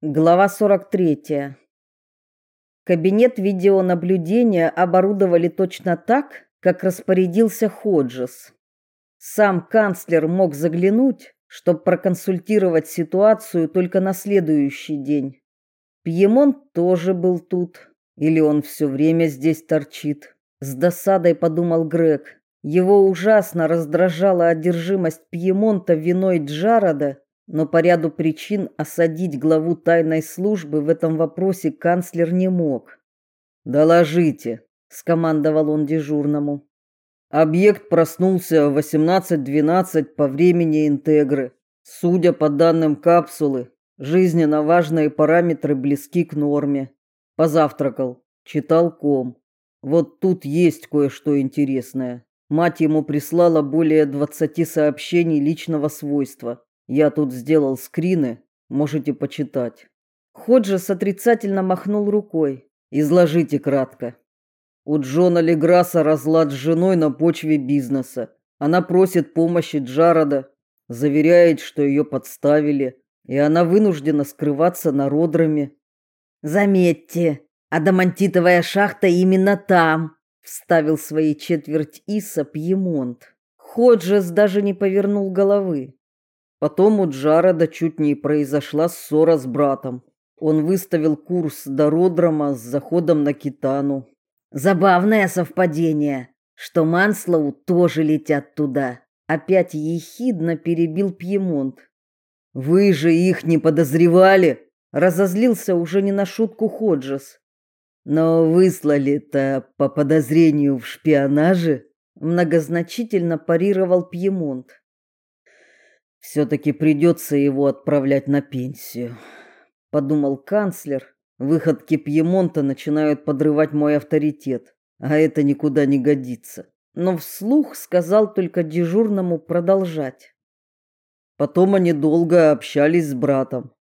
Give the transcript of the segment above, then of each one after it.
Глава 43. Кабинет видеонаблюдения оборудовали точно так, как распорядился Ходжес. Сам канцлер мог заглянуть, чтобы проконсультировать ситуацию только на следующий день. Пьемонт тоже был тут, или он все время здесь торчит. С досадой подумал Грег. Его ужасно раздражала одержимость Пьемонта виной Джарода но по ряду причин осадить главу тайной службы в этом вопросе канцлер не мог. «Доложите», — скомандовал он дежурному. Объект проснулся в 18.12 по времени Интегры. Судя по данным капсулы, жизненно важные параметры близки к норме. Позавтракал, читал ком. Вот тут есть кое-что интересное. Мать ему прислала более 20 сообщений личного свойства. Я тут сделал скрины, можете почитать. Ходжес отрицательно махнул рукой. Изложите кратко. У Джона Леграса разлад с женой на почве бизнеса. Она просит помощи Джарода, заверяет, что ее подставили, и она вынуждена скрываться на родроме. Заметьте, адамантитовая шахта именно там, вставил свои четверть Иса Пьемонт. Ходжес даже не повернул головы. Потом у Джарода чуть не произошла ссора с братом. Он выставил курс до Родрома с заходом на Китану. Забавное совпадение, что Манслоу тоже летят туда. Опять ехидно перебил Пьемонт. Вы же их не подозревали, разозлился уже не на шутку Ходжес. Но выслали-то по подозрению в шпионаже, многозначительно парировал Пьемонт. Все-таки придется его отправлять на пенсию, подумал канцлер. Выходки Пьемонта начинают подрывать мой авторитет, а это никуда не годится. Но вслух сказал только дежурному продолжать. Потом они долго общались с братом.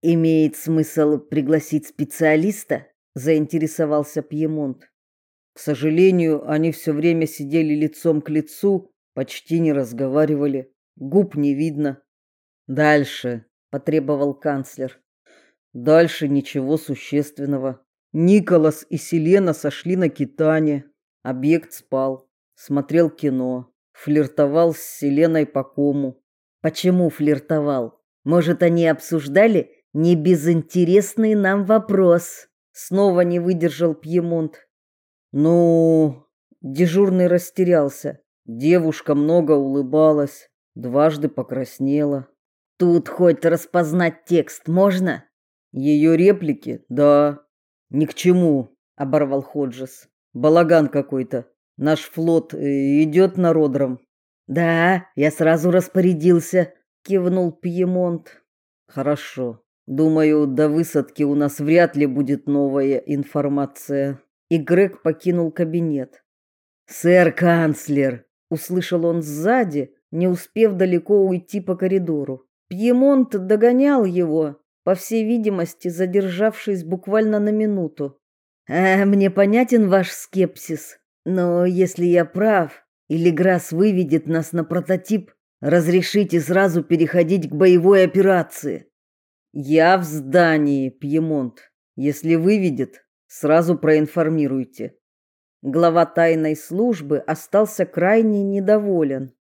Имеет смысл пригласить специалиста? заинтересовался Пьемонт. К сожалению, они все время сидели лицом к лицу, почти не разговаривали. Губ не видно. Дальше, потребовал канцлер. Дальше ничего существенного. Николас и Селена сошли на Китане. Объект спал, смотрел кино, флиртовал с Селеной по кому. Почему флиртовал? Может, они обсуждали небезынтересный нам вопрос? Снова не выдержал Пьемонт. Ну, дежурный растерялся. Девушка много улыбалась дважды покраснела. Тут хоть распознать текст можно? Ее реплики? Да. Ни к чему, оборвал Ходжес. Балаган какой-то. Наш флот э, идет на Родром. Да, я сразу распорядился, кивнул Пьемонт. Хорошо. Думаю, до высадки у нас вряд ли будет новая информация. И Грег покинул кабинет. Сэр канцлер, услышал он сзади, не успев далеко уйти по коридору. Пьемонт догонял его, по всей видимости, задержавшись буквально на минуту. «А, «Мне понятен ваш скепсис, но если я прав, или Грасс выведет нас на прототип, разрешите сразу переходить к боевой операции». «Я в здании, Пьемонт. Если выведет, сразу проинформируйте». Глава тайной службы остался крайне недоволен.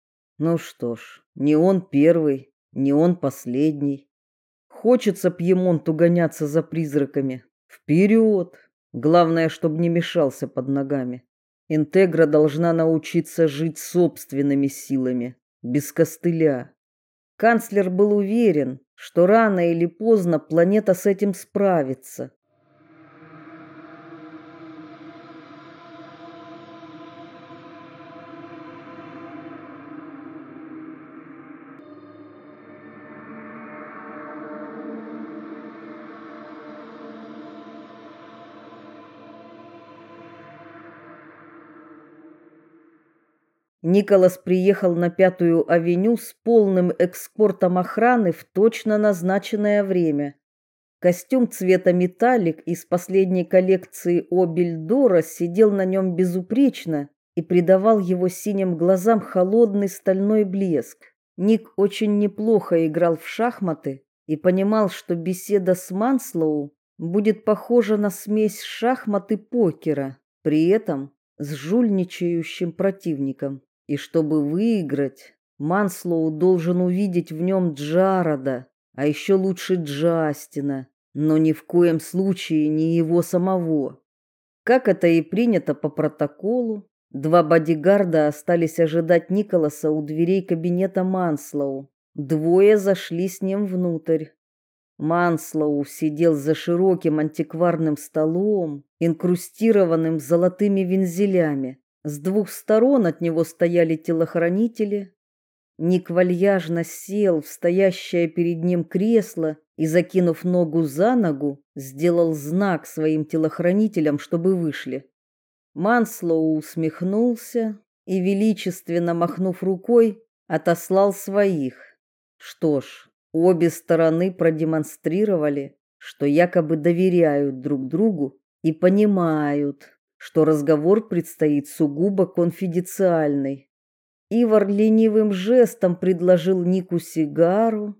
Ну что ж, не он первый, не он последний. Хочется Пьемонту гоняться за призраками. Вперед! Главное, чтобы не мешался под ногами. Интегра должна научиться жить собственными силами, без костыля. Канцлер был уверен, что рано или поздно планета с этим справится. Николас приехал на Пятую авеню с полным экскортом охраны в точно назначенное время. Костюм цвета металлик из последней коллекции Обельдора сидел на нем безупречно и придавал его синим глазам холодный стальной блеск. Ник очень неплохо играл в шахматы и понимал, что беседа с Манслоу будет похожа на смесь шахмат и покера, при этом с жульничающим противником. И чтобы выиграть, Манслоу должен увидеть в нем Джарода, а еще лучше Джастина, но ни в коем случае не его самого. Как это и принято по протоколу, два бодигарда остались ожидать Николаса у дверей кабинета Манслоу. Двое зашли с ним внутрь. Манслоу сидел за широким антикварным столом, инкрустированным золотыми вензелями. С двух сторон от него стояли телохранители. Ник вальяжно сел в стоящее перед ним кресло и, закинув ногу за ногу, сделал знак своим телохранителям, чтобы вышли. Манслоу усмехнулся и, величественно махнув рукой, отослал своих. Что ж, обе стороны продемонстрировали, что якобы доверяют друг другу и понимают, что разговор предстоит сугубо конфиденциальный. Ивар ленивым жестом предложил Нику сигару.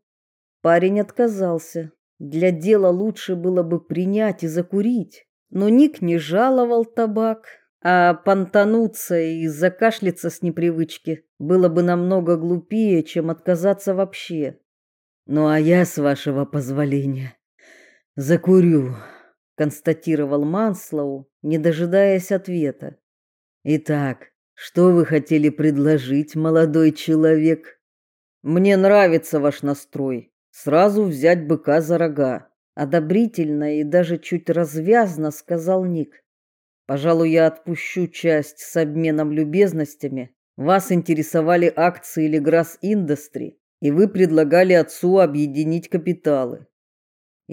Парень отказался. Для дела лучше было бы принять и закурить, но Ник не жаловал табак, а понтануться и закашляться с непривычки было бы намного глупее, чем отказаться вообще. Ну а я, с вашего позволения, закурю, констатировал Манслоу, не дожидаясь ответа. Итак, что вы хотели предложить, молодой человек? Мне нравится ваш настрой. Сразу взять быка за рога, одобрительно и даже чуть развязно сказал Ник. Пожалуй, я отпущу часть с обменом любезностями. Вас интересовали акции Леграс Индустри, и вы предлагали отцу объединить капиталы.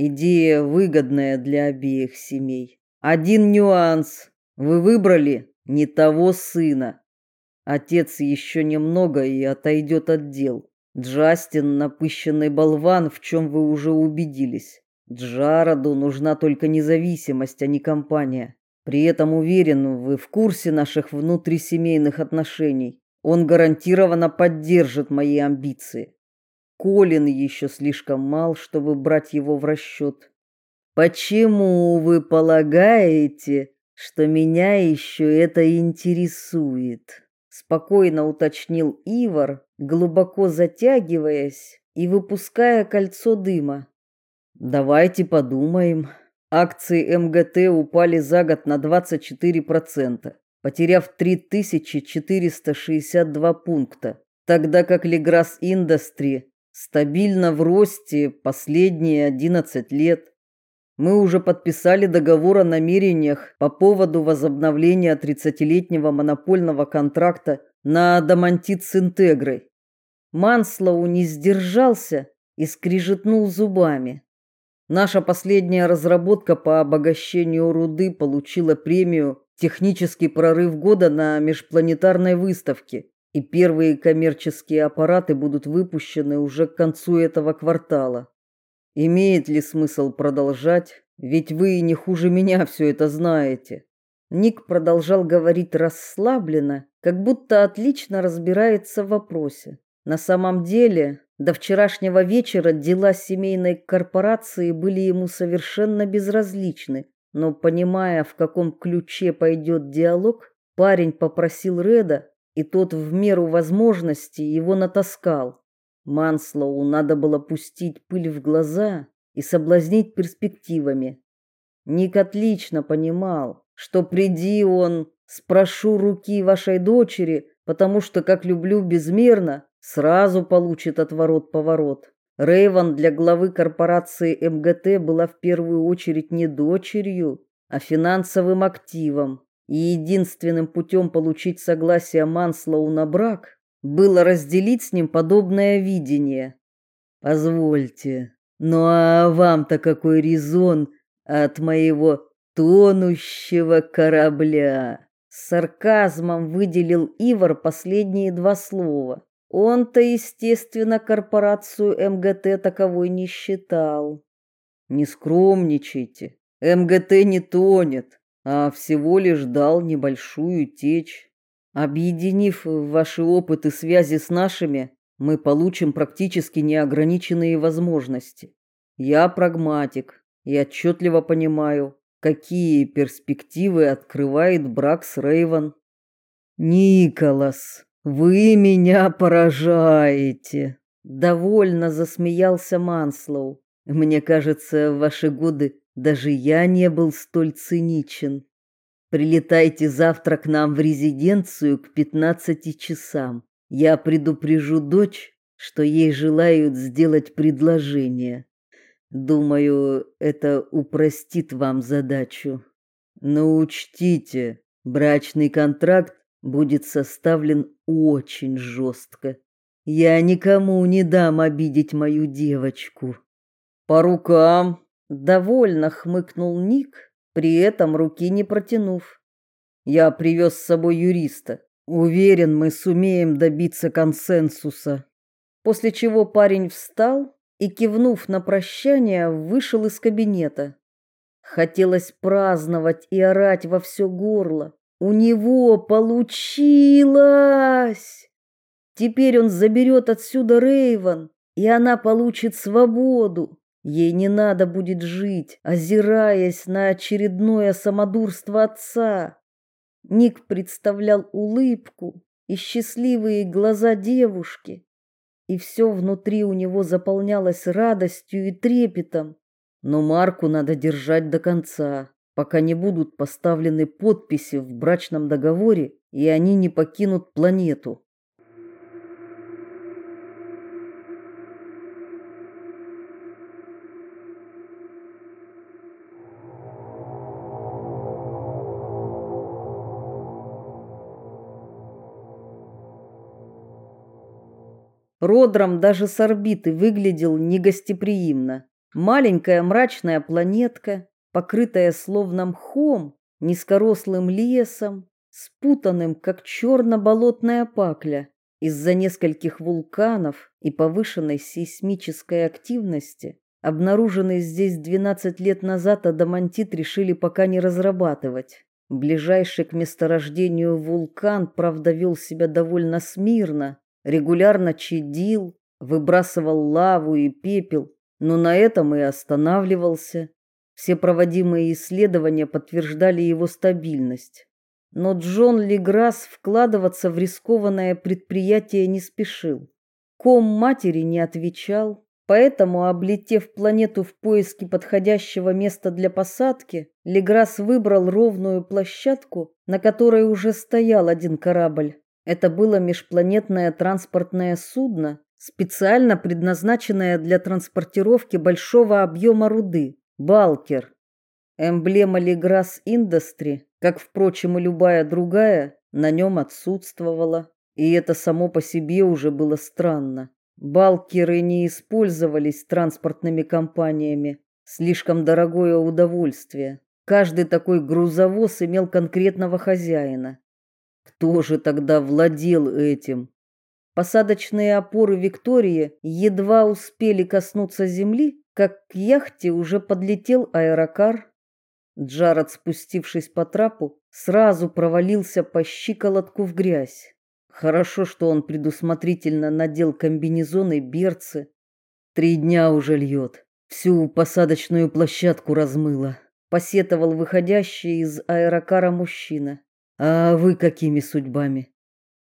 Идея выгодная для обеих семей. Один нюанс. Вы выбрали не того сына. Отец еще немного и отойдет от дел. Джастин напыщенный болван, в чем вы уже убедились. Джароду нужна только независимость, а не компания. При этом уверен, вы в курсе наших внутрисемейных отношений. Он гарантированно поддержит мои амбиции. Колин еще слишком мал, чтобы брать его в расчет. Почему вы полагаете, что меня еще это интересует, спокойно уточнил Ивар, глубоко затягиваясь и выпуская кольцо дыма. Давайте подумаем. Акции МГТ упали за год на 24%, потеряв 3462 пункта, тогда как Леграс Индастри стабильно в росте последние 11 лет. Мы уже подписали договор о намерениях по поводу возобновления 30-летнего монопольного контракта на адамантит с Интегрой. Манслоу не сдержался и скрижетнул зубами. Наша последняя разработка по обогащению руды получила премию «Технический прорыв года» на межпланетарной выставке, и первые коммерческие аппараты будут выпущены уже к концу этого квартала. Имеет ли смысл продолжать? Ведь вы не хуже меня все это знаете. Ник продолжал говорить расслабленно, как будто отлично разбирается в вопросе. На самом деле, до вчерашнего вечера дела семейной корпорации были ему совершенно безразличны, но понимая, в каком ключе пойдет диалог, парень попросил Реда, и тот в меру возможностей его натаскал. Манслоу надо было пустить пыль в глаза и соблазнить перспективами. Ник отлично понимал, что приди он, спрошу руки вашей дочери, потому что, как люблю безмерно, сразу получит отворот-поворот. Рейвен для главы корпорации МГТ была в первую очередь не дочерью, а финансовым активом. И единственным путем получить согласие Манслоу на брак было разделить с ним подобное видение. Позвольте, ну а вам-то какой резон от моего тонущего корабля? С сарказмом выделил Ивар последние два слова. Он-то, естественно, корпорацию МГТ таковой не считал. Не скромничайте. МГТ не тонет, а всего лишь дал небольшую течь. Объединив ваши опыты связи с нашими, мы получим практически неограниченные возможности. Я прагматик и отчетливо понимаю, какие перспективы открывает брак с Рейвен. Николас, вы меня поражаете, довольно засмеялся Манслоу. Мне кажется, в ваши годы даже я не был столь циничен. Прилетайте завтра к нам в резиденцию к 15 часам. Я предупрежу дочь, что ей желают сделать предложение. Думаю, это упростит вам задачу. Но учтите, брачный контракт будет составлен очень жестко. Я никому не дам обидеть мою девочку. По рукам, довольно хмыкнул Ник, при этом руки не протянув. Я привез с собой юриста. Уверен, мы сумеем добиться консенсуса. После чего парень встал и, кивнув на прощание, вышел из кабинета. Хотелось праздновать и орать во все горло. У него получилось! Теперь он заберет отсюда Рейвен, и она получит свободу. Ей не надо будет жить, озираясь на очередное самодурство отца. Ник представлял улыбку и счастливые глаза девушки, и все внутри у него заполнялось радостью и трепетом. Но Марку надо держать до конца, пока не будут поставлены подписи в брачном договоре, и они не покинут планету. Родром даже с орбиты выглядел негостеприимно. Маленькая мрачная планетка, покрытая словно мхом, низкорослым лесом, спутанным, как черно-болотная пакля. Из-за нескольких вулканов и повышенной сейсмической активности, обнаруженный здесь 12 лет назад, адамантит решили пока не разрабатывать. Ближайший к месторождению вулкан, правда, вел себя довольно смирно, регулярно чадил, выбрасывал лаву и пепел, но на этом и останавливался. Все проводимые исследования подтверждали его стабильность. Но Джон Леграсс вкладываться в рискованное предприятие не спешил. Ком матери не отвечал, поэтому, облетев планету в поиске подходящего места для посадки, Леграсс выбрал ровную площадку, на которой уже стоял один корабль. Это было межпланетное транспортное судно, специально предназначенное для транспортировки большого объема руды Балкер. Эмблема Леграс Industry, как впрочем и любая другая, на нем отсутствовала, и это само по себе уже было странно. Балкеры не использовались транспортными компаниями, слишком дорогое удовольствие. Каждый такой грузовоз имел конкретного хозяина. Кто же тогда владел этим? Посадочные опоры Виктории едва успели коснуться земли, как к яхте уже подлетел аэрокар. Джаред, спустившись по трапу, сразу провалился по щиколотку в грязь. Хорошо, что он предусмотрительно надел комбинезон и берцы. Три дня уже льет, всю посадочную площадку размыло, посетовал выходящий из аэрокара мужчина. А вы какими судьбами?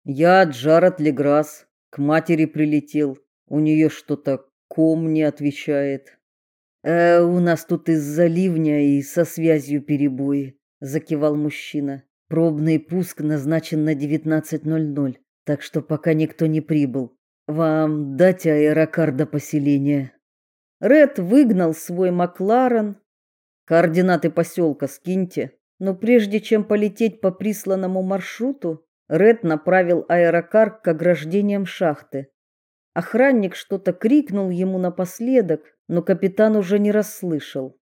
Я Джаред Леграсс, к матери прилетел. У нее что-то ком не отвечает. Э, у нас тут из-за ливня и со связью перебои, закивал мужчина. Пробный пуск назначен на 19:00, так что пока никто не прибыл. Вам дать аэрокар до поселения. Ред выгнал свой Макларен. Координаты поселка скиньте. Но прежде чем полететь по присланному маршруту, Ред направил аэрокар к ограждениям шахты. Охранник что-то крикнул ему напоследок, но капитан уже не расслышал.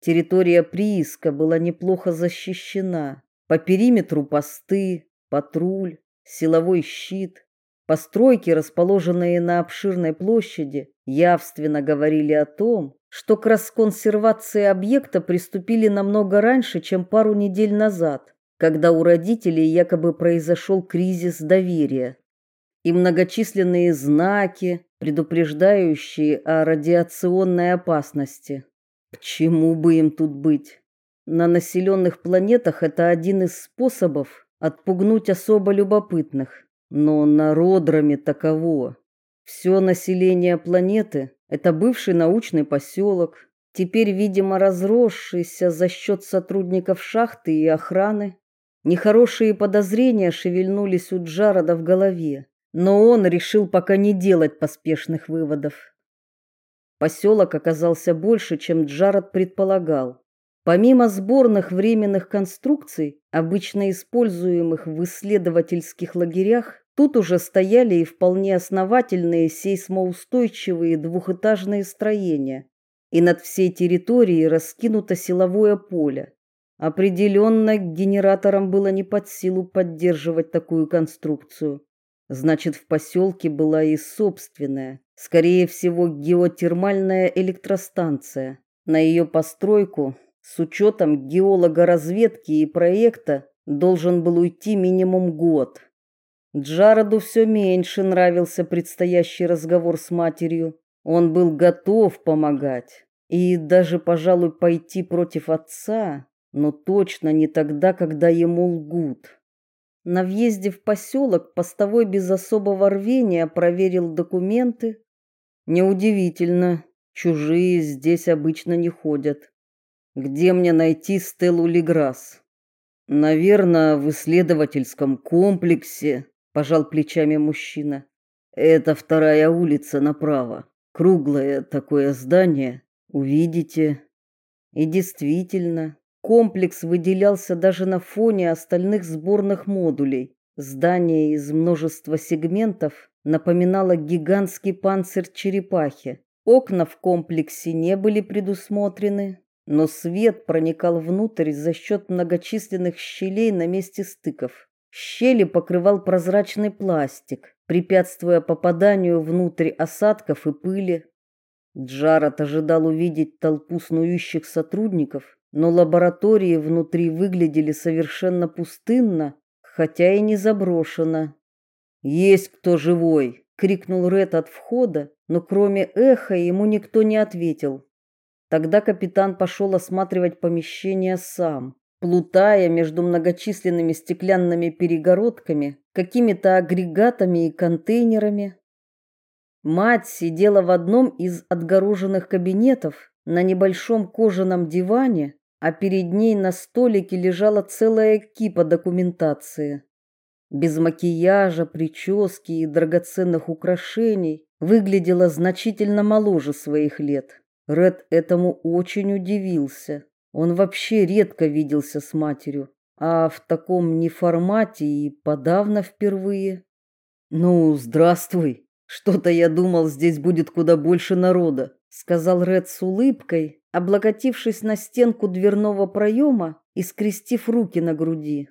Территория прииска была неплохо защищена. По периметру посты, патруль, силовой щит. Постройки, расположенные на обширной площади, явственно говорили о том, что к расконсервации объекта приступили намного раньше, чем пару недель назад, когда у родителей якобы произошел кризис доверия. и многочисленные знаки, предупреждающие о радиационной опасности. К чему бы им тут быть? На населенных планетах это один из способов отпугнуть особо любопытных, но на Родроме таково. Все население планеты – это бывший научный поселок, теперь, видимо, разросшийся за счет сотрудников шахты и охраны. Нехорошие подозрения шевельнулись у Джарода в голове, но он решил пока не делать поспешных выводов. Поселок оказался больше, чем Джаред предполагал. Помимо сборных временных конструкций, обычно используемых в исследовательских лагерях, тут уже стояли и вполне основательные сейсмоустойчивые двухэтажные строения. И над всей территорией раскинуто силовое поле. Определенно, генераторам было не под силу поддерживать такую конструкцию. Значит, в поселке была и собственная, скорее всего, геотермальная электростанция. На ее постройку, с учетом геологоразведки и проекта, должен был уйти минимум год. Джароду все меньше нравился предстоящий разговор с матерью. Он был готов помогать и даже, пожалуй, пойти против отца, но точно не тогда, когда ему лгут. На въезде в поселок постовой без особого рвения проверил документы. Неудивительно, чужие здесь обычно не ходят. Где мне найти Стеллу Леграсс? Наверное, в исследовательском комплексе, пожал плечами мужчина. Это вторая улица направо. Круглое такое здание. Увидите. И действительно, Комплекс выделялся даже на фоне остальных сборных модулей. Здание из множества сегментов напоминало гигантский панцирь черепахи. Окна в комплексе не были предусмотрены, но свет проникал внутрь за счет многочисленных щелей на месте стыков. Щели покрывал прозрачный пластик, препятствуя попаданию внутрь осадков и пыли. Джаред ожидал увидеть толпу снующих сотрудников, но лаборатории внутри выглядели совершенно пустынно, хотя и не заброшено. «Есть кто живой!» — крикнул Ред от входа, но кроме эха ему никто не ответил. Тогда капитан пошел осматривать помещение сам, плутая между многочисленными стеклянными перегородками, какими-то агрегатами и контейнерами. Мать сидела в одном из отгороженных кабинетов на небольшом кожаном диване а перед ней на столике лежала целая кипа документации. Без макияжа, прически и драгоценных украшений выглядела значительно моложе своих лет. Ред этому очень удивился. Он вообще редко виделся с матерью, а в таком неформате и подавно впервые. «Ну, здравствуй. Что-то я думал, здесь будет куда больше народа», сказал Ред с улыбкой, облокотившись на стенку дверного проема и скрестив руки на груди.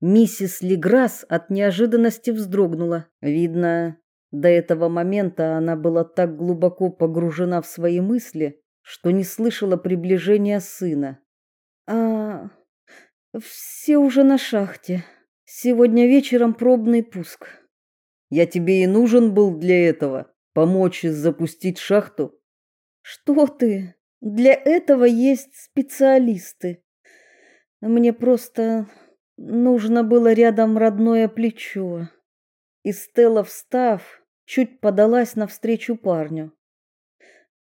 Миссис Леграсс от неожиданности вздрогнула. Видно, до этого момента она была так глубоко погружена в свои мысли, что не слышала приближения сына. А все уже на шахте. Сегодня вечером пробный пуск. Я тебе и нужен был для этого, помочь запустить шахту. Что ты? Для этого есть специалисты. Мне просто нужно было рядом родное плечо. И Стелла, встав, чуть подалась навстречу парню.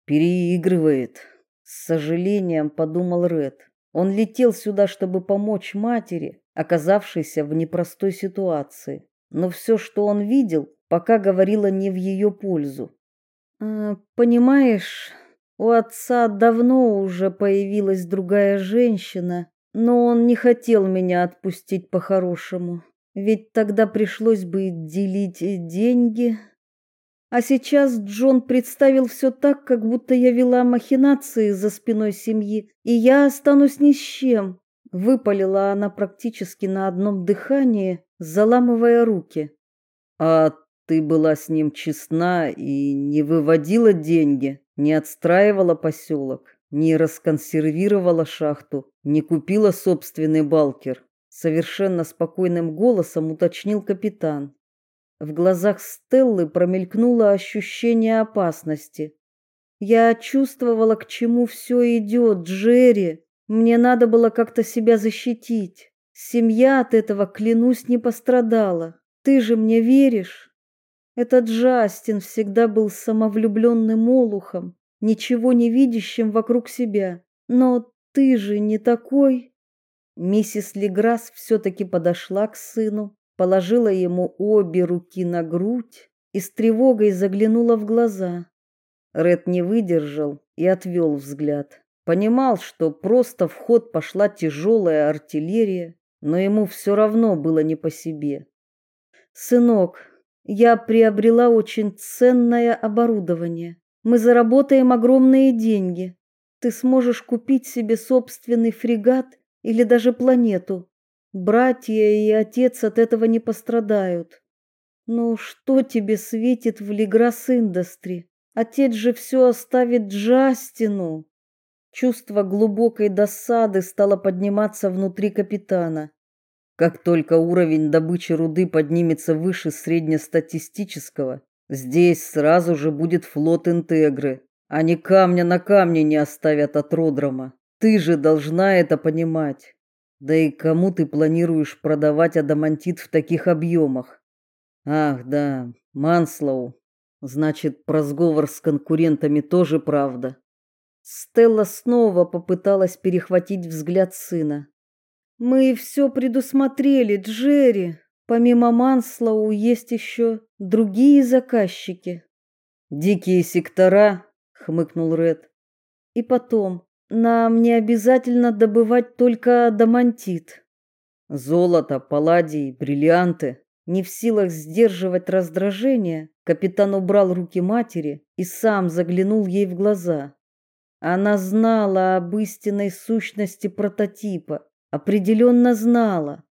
Переигрывает, с сожалением подумал Ред. Он летел сюда, чтобы помочь матери, оказавшейся в непростой ситуации. Но все, что он видел, пока говорило не в ее пользу. «А, понимаешь, у отца давно уже появилась другая женщина, но он не хотел меня отпустить по-хорошему, ведь тогда пришлось бы делить деньги. А сейчас Джон представил все так, как будто я вела махинации за спиной семьи, и я останусь ни с чем. Выпалила она практически на одном дыхании, заламывая руки. А ты была с ним честна и не выводила деньги? не отстраивала поселок, не расконсервировала шахту, не купила собственный балкер, совершенно спокойным голосом уточнил капитан. В глазах Стеллы промелькнуло ощущение опасности. Я чувствовала, к чему все идет, Джерри. Мне надо было как-то себя защитить. Семья от этого, клянусь, не пострадала. Ты же мне веришь? Этот Джастин всегда был самовлюбленным олухом, ничего не видящим вокруг себя. Но ты же не такой. Миссис Леграсс все-таки подошла к сыну, положила ему обе руки на грудь и с тревогой заглянула в глаза. Ред не выдержал и отвел взгляд. Понимал, что просто в ход пошла тяжелая артиллерия, но ему все равно было не по себе. «Сынок, я приобрела очень ценное оборудование. Мы заработаем огромные деньги. Ты сможешь купить себе собственный фрегат или даже планету. Братья и отец от этого не пострадают. Но что тебе светит в Леграс Индастри? Отец же все оставит Джастину. Чувство глубокой досады стало подниматься внутри капитана. Как только уровень добычи руды поднимется выше среднестатистического, здесь сразу же будет флот Интегры. Они камня на камне не оставят от Родрома. Ты же должна это понимать. Да и кому ты планируешь продавать адамантит в таких объемах? Ах, да, Манслоу. Значит, про сговор с конкурентами тоже правда. Стелла снова попыталась перехватить взгляд сына. Мы все предусмотрели, Джерри. Помимо Манслоу есть еще другие заказчики. Дикие сектора, хмыкнул Ред. И потом, нам не обязательно добывать только адамантит. Золото, палладий, бриллианты. Не в силах сдерживать раздражение, капитан убрал руки матери и сам заглянул ей в глаза. Она знала об истинной сущности прототипа, определенно знала.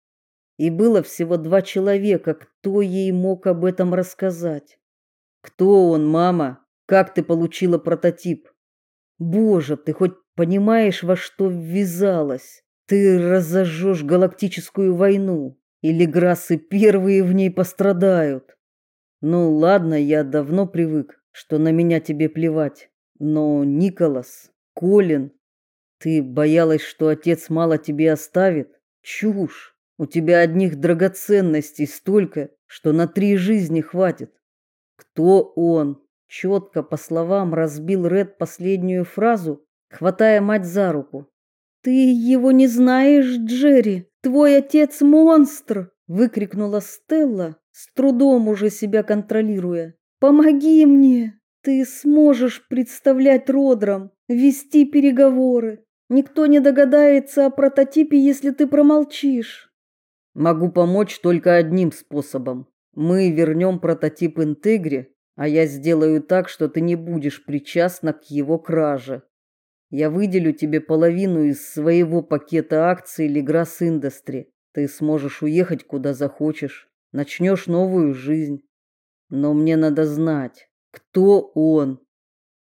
И было всего два человека, кто ей мог об этом рассказать. Кто он, мама? Как ты получила прототип? Боже, ты хоть Понимаешь, во что ввязалась? Ты разожжешь галактическую войну, или грасы первые в ней пострадают. Ну ладно, я давно привык, что на меня тебе плевать. Но Николас, Колин, ты боялась, что отец мало тебе оставит? Чушь. У тебя одних драгоценностей столько, что на три жизни хватит. Кто он? Четко по словам разбил Ред последнюю фразу хватая мать за руку. Ты его не знаешь, Джерри? Твой отец монстр, выкрикнула Стелла, с трудом уже себя контролируя. Помоги мне. Ты сможешь представлять Родром, вести переговоры. Никто не догадается о прототипе, если ты промолчишь. Могу помочь только одним способом. Мы вернем прототип Интегре, а я сделаю так, что ты не будешь причастна к его краже. Я выделю тебе половину из своего пакета акций Леграс Индастри. Ты сможешь уехать куда захочешь, начнешь новую жизнь. Но мне надо знать, кто он.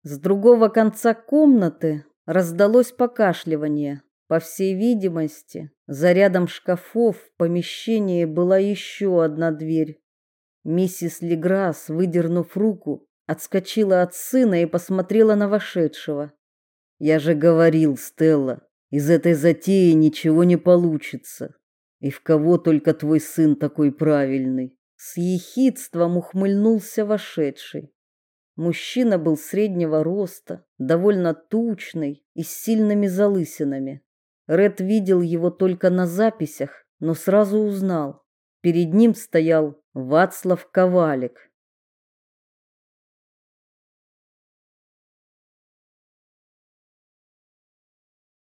С другого конца комнаты раздалось покашливание. По всей видимости, за рядом шкафов в помещении была еще одна дверь. Миссис Леграс, выдернув руку, отскочила от сына и посмотрела на вошедшего. Я же говорил, Стелла, из этой затеи ничего не получится. И в кого только твой сын такой правильный? С ехидством ухмыльнулся вошедший. Мужчина был среднего роста, довольно тучный и с сильными залысинами. Ред видел его только на записях, но сразу узнал. Перед ним стоял Вацлав Ковалик.